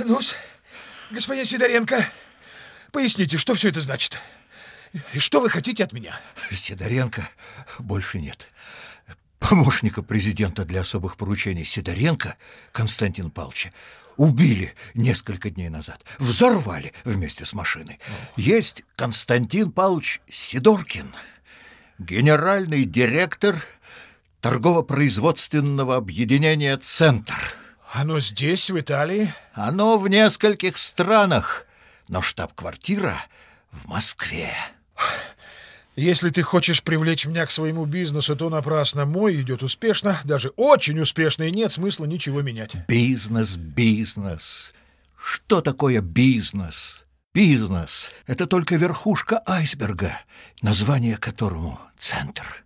ну господин Сидоренко, поясните, что все это значит? И что вы хотите от меня? Сидоренко больше нет. Помощника президента для особых поручений Сидоренко Константин Павловича убили несколько дней назад. Взорвали вместе с машиной. Есть Константин Павлович Сидоркин, генеральный директор торгово-производственного объединения «Центр». Оно здесь, в Италии? Оно в нескольких странах, но штаб-квартира в Москве. Если ты хочешь привлечь меня к своему бизнесу, то напрасно. Мой идет успешно, даже очень успешно, и нет смысла ничего менять. Бизнес, бизнес. Что такое бизнес? Бизнес — это только верхушка айсберга, название которому — центр.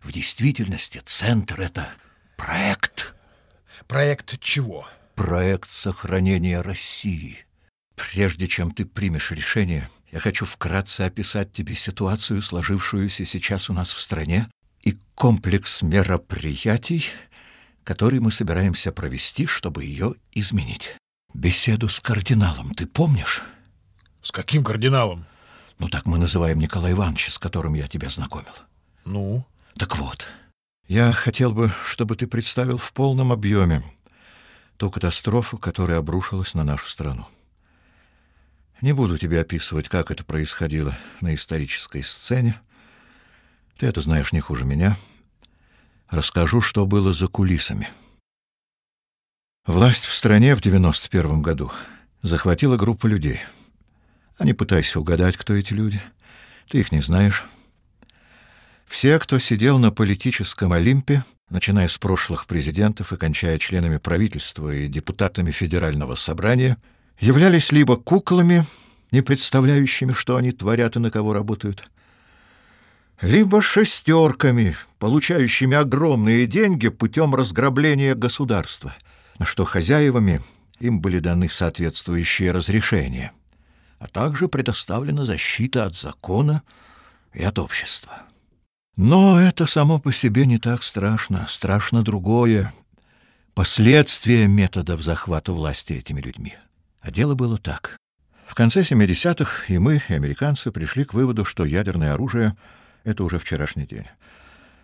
В действительности центр — это проект. Проект чего? Проект сохранения России. Прежде чем ты примешь решение, я хочу вкратце описать тебе ситуацию, сложившуюся сейчас у нас в стране, и комплекс мероприятий, который мы собираемся провести, чтобы ее изменить. Беседу с кардиналом ты помнишь? С каким кардиналом? Ну, так мы называем Николая Ивановича, с которым я тебя знакомил. Ну? Так вот, я хотел бы, чтобы ты представил в полном объеме ту катастрофу, которая обрушилась на нашу страну. Не буду тебе описывать, как это происходило на исторической сцене. Ты это знаешь не хуже меня. Расскажу, что было за кулисами. Власть в стране в 91 году захватила группу людей. А не пытайся угадать, кто эти люди. Ты их не знаешь. Все, кто сидел на политическом Олимпе, начиная с прошлых президентов и кончая членами правительства и депутатами Федерального собрания — являлись либо куклами, не представляющими, что они творят и на кого работают, либо шестерками, получающими огромные деньги путем разграбления государства, на что хозяевами им были даны соответствующие разрешения, а также предоставлена защита от закона и от общества. Но это само по себе не так страшно. Страшно другое — последствия методов захвата власти этими людьми. А дело было так. В конце 70-х и мы, и американцы, пришли к выводу, что ядерное оружие — это уже вчерашний день.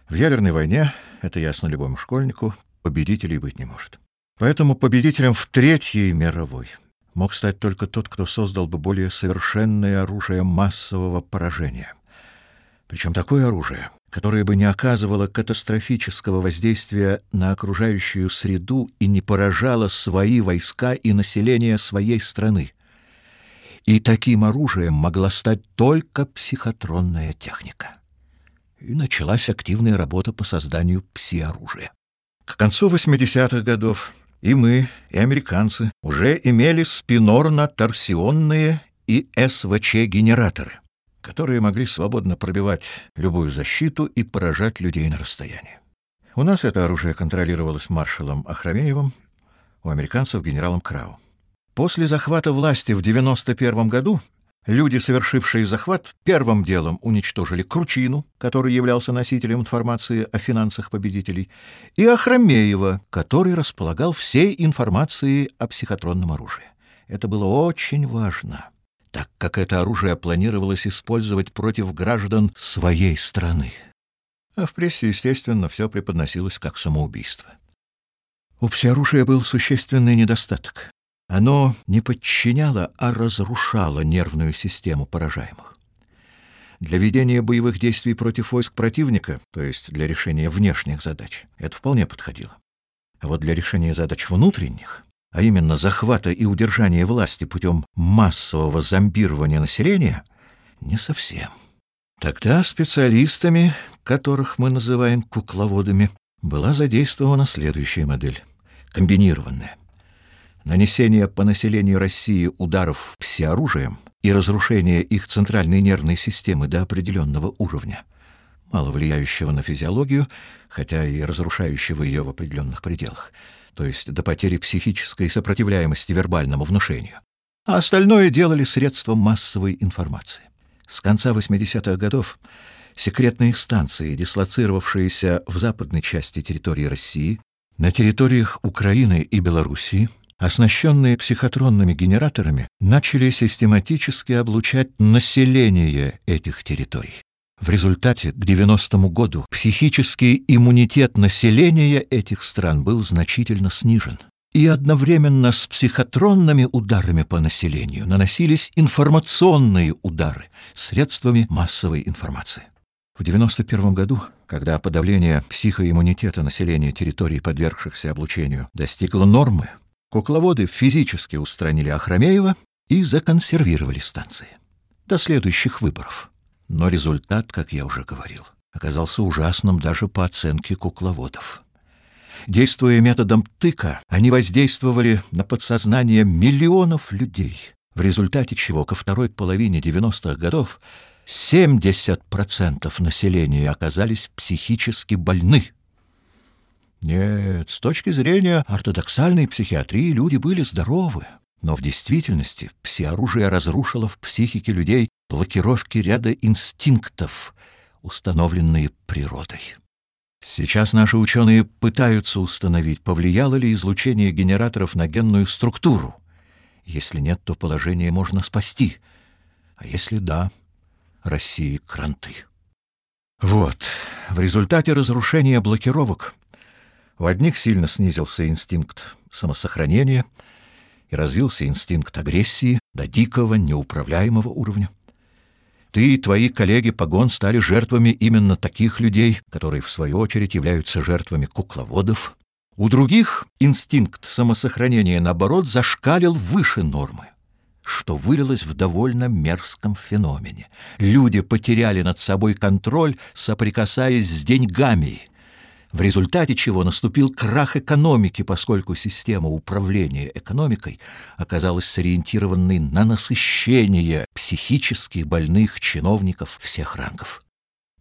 В ядерной войне, это ясно любому школьнику, победителей быть не может. Поэтому победителем в Третьей мировой мог стать только тот, кто создал бы более совершенное оружие массового поражения. Причем такое оружие, которое бы не оказывало катастрофического воздействия на окружающую среду и не поражало свои войска и население своей страны. И таким оружием могла стать только психотронная техника. И началась активная работа по созданию пси-оружия. К концу 80-х годов и мы, и американцы уже имели спинорно-торсионные и СВЧ-генераторы которые могли свободно пробивать любую защиту и поражать людей на расстоянии. У нас это оружие контролировалось маршалом Ахрамеевым, у американцев — генералом Крау. После захвата власти в 91 году люди, совершившие захват, первым делом уничтожили Кручину, который являлся носителем информации о финансах победителей, и Ахрамеева, который располагал всей информацией о психотронном оружии. Это было очень важно так как это оружие планировалось использовать против граждан своей страны. А в прессе, естественно, все преподносилось как самоубийство. У псиоружия был существенный недостаток. Оно не подчиняло, а разрушало нервную систему поражаемых. Для ведения боевых действий против войск противника, то есть для решения внешних задач, это вполне подходило. А вот для решения задач внутренних а именно захвата и удержания власти путем массового зомбирования населения, не совсем. Тогда специалистами, которых мы называем кукловодами, была задействована следующая модель — комбинированная. Нанесение по населению России ударов псиоружием и разрушение их центральной нервной системы до определенного уровня, мало влияющего на физиологию, хотя и разрушающего ее в определенных пределах — то есть до потери психической сопротивляемости вербальному внушению, а остальное делали средством массовой информации. С конца 80-х годов секретные станции, дислоцировавшиеся в западной части территории России, на территориях Украины и Белоруссии, оснащенные психотронными генераторами, начали систематически облучать население этих территорий. В результате к 90-му году психический иммунитет населения этих стран был значительно снижен. И одновременно с психотронными ударами по населению наносились информационные удары средствами массовой информации. В 91 году, когда подавление психоиммунитета населения территорий, подвергшихся облучению, достигло нормы, кукловоды физически устранили Ахрамеева и законсервировали станции. До следующих выборов. Но результат, как я уже говорил, оказался ужасным даже по оценке кукловодов. Действуя методом тыка, они воздействовали на подсознание миллионов людей, в результате чего ко второй половине 90-х годов 70% населения оказались психически больны. Нет, с точки зрения ортодоксальной психиатрии люди были здоровы. Но в действительности псиоружие разрушило в психике людей блокировки ряда инстинктов, установленные природой. Сейчас наши ученые пытаются установить, повлияло ли излучение генераторов на генную структуру. Если нет, то положение можно спасти. А если да, России кранты. Вот, в результате разрушения блокировок у одних сильно снизился инстинкт самосохранения — и развился инстинкт агрессии до дикого, неуправляемого уровня. Ты и твои коллеги Погон стали жертвами именно таких людей, которые, в свою очередь, являются жертвами кукловодов. У других инстинкт самосохранения, наоборот, зашкалил выше нормы, что вылилось в довольно мерзком феномене. Люди потеряли над собой контроль, соприкасаясь с деньгами, в результате чего наступил крах экономики, поскольку система управления экономикой оказалась сориентированной на насыщение психически больных чиновников всех рангов.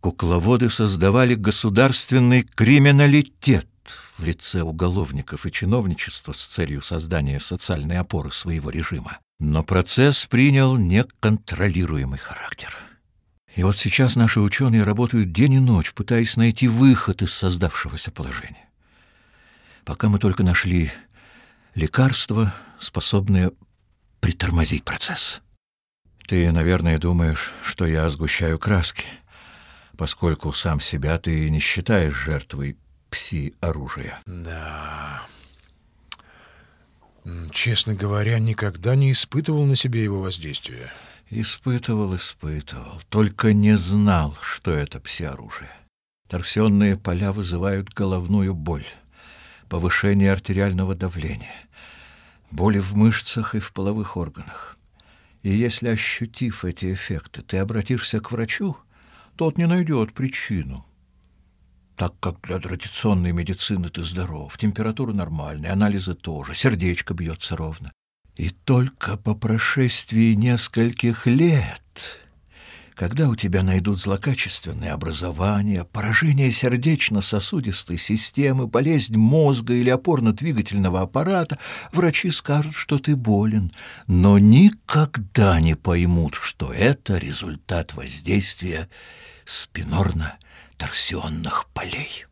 Кукловоды создавали государственный криминалитет в лице уголовников и чиновничества с целью создания социальной опоры своего режима. Но процесс принял неконтролируемый характер. И вот сейчас наши ученые работают день и ночь, пытаясь найти выход из создавшегося положения. Пока мы только нашли лекарство, способное притормозить процесс. Ты, наверное, думаешь, что я сгущаю краски, поскольку сам себя ты не считаешь жертвой пси-оружия. Да. Честно говоря, никогда не испытывал на себе его воздействия. Испытывал, испытывал, только не знал, что это пси-оружие. Торсионные поля вызывают головную боль, повышение артериального давления, боли в мышцах и в половых органах. И если, ощутив эти эффекты, ты обратишься к врачу, тот не найдет причину. Так как для традиционной медицины ты здоров, температура нормальная, анализы тоже, сердечко бьется ровно. И только по прошествии нескольких лет, когда у тебя найдут злокачественное образование, поражение сердечно-сосудистой системы, болезнь мозга или опорно-двигательного аппарата, врачи скажут, что ты болен, но никогда не поймут, что это результат воздействия спинорно-торсионных полей.